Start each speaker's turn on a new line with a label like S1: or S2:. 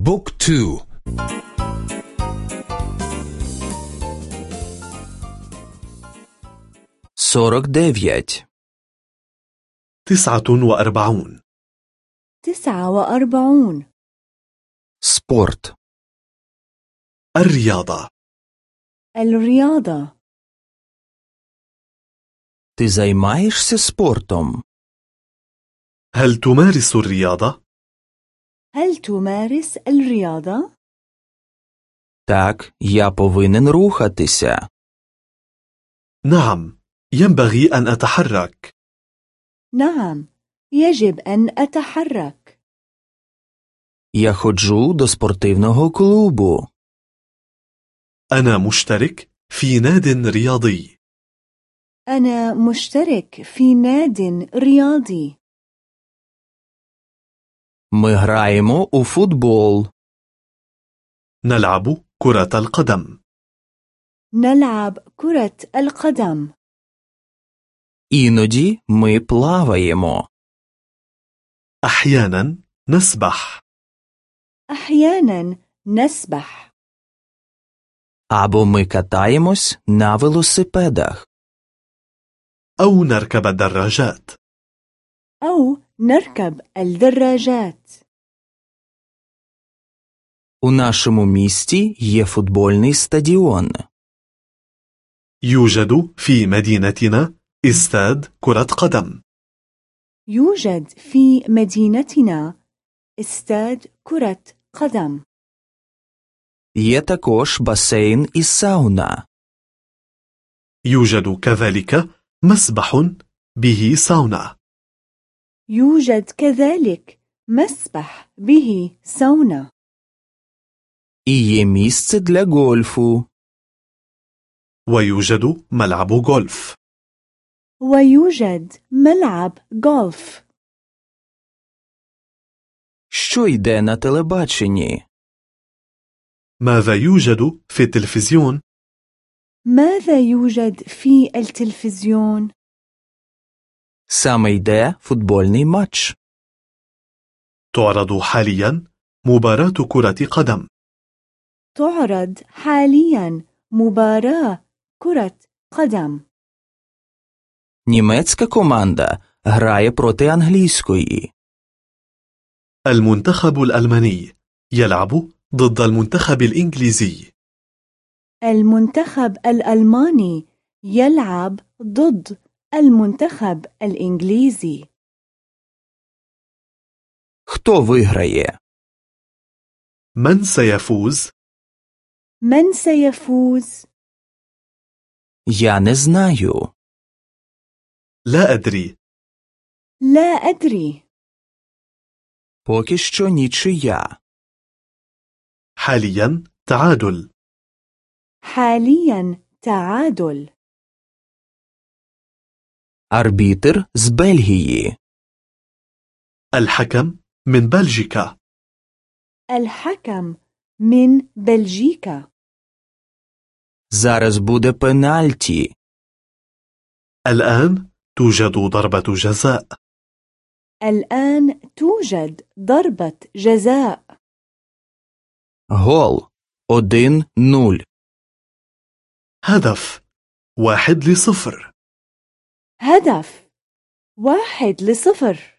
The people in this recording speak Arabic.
S1: بوك تو
S2: سورك ديفيت
S3: تسعة وأربعون
S4: تسعة وأربعون
S2: سبورت
S3: الرياضة
S4: الرياضة
S2: Ти займаєшся спортом?
S3: هل تمارس الرياضة؟
S4: هل تمارس الرياضة؟
S2: Так, я повинен рухатися.
S3: نعم ينبغي أن أتحرك
S4: نعم يجب أن أتحرك
S2: Я ходжу до спортивного клубу.
S3: أنا مشترك في ناد رياضي
S4: أنا مشترك في ناد رياضي
S2: Ми граємо у футбол.
S3: نلعب كرة القدم
S4: نلعب كرة القدم
S2: Іноді ми плаваємо.
S3: أحيانا نسبح
S4: أحيانا نسبح
S2: Або ми катаємось на велосипедах.
S3: أو نركب الدراجات
S4: أو نركب الدراجات
S2: У нашому місті є футбольний стадіон.
S3: يوجد في مدينتنا استاد كرة قدم
S4: يوجد في مدينتنا استاد كرة قدم
S2: Є також басейн і сауна.
S3: يوجد كذلك مسبح به ساونا
S4: يوجد كذلك مسبح به سونا
S2: І є місце для гольфу.
S3: ويوجد ملعب غولف
S4: ويوجد ملعب غولف
S2: Що йде на телебаченні?
S3: ماذا يوجد في التلفزيون؟
S4: ماذا يوجد في التلفزيون؟
S2: Саме йде футбольний матч.
S3: تعرض حاليا مباراة كرة قدم
S4: تعرض حاليا مباراة كرة قدم
S2: Німецька команда грає проти англійської.
S3: المنتخب الألماني يلعب ضد المنتخب الإنجليزي
S4: المنتخب الألماني يلعب ضد المنتخب الإنجليزي
S2: Хто виграє?
S3: من سيفوز؟
S4: من سيفوز؟
S2: Я не знаю.
S3: لا أدري
S4: لا أدري
S2: Поки що нічия.
S3: حاليا تعادل
S4: حاليا تعادل
S2: Арбітр з Бельгії.
S3: الحكم من بلجيكا
S4: الحكم من بلجيكا
S2: Зараз буде пенальті.
S3: الآن توجد ضربة جزاء
S4: الآن توجد ضربة جزاء
S2: Гол 1-0.
S3: هدف واحد لصفر
S4: هدف واحد لصفر.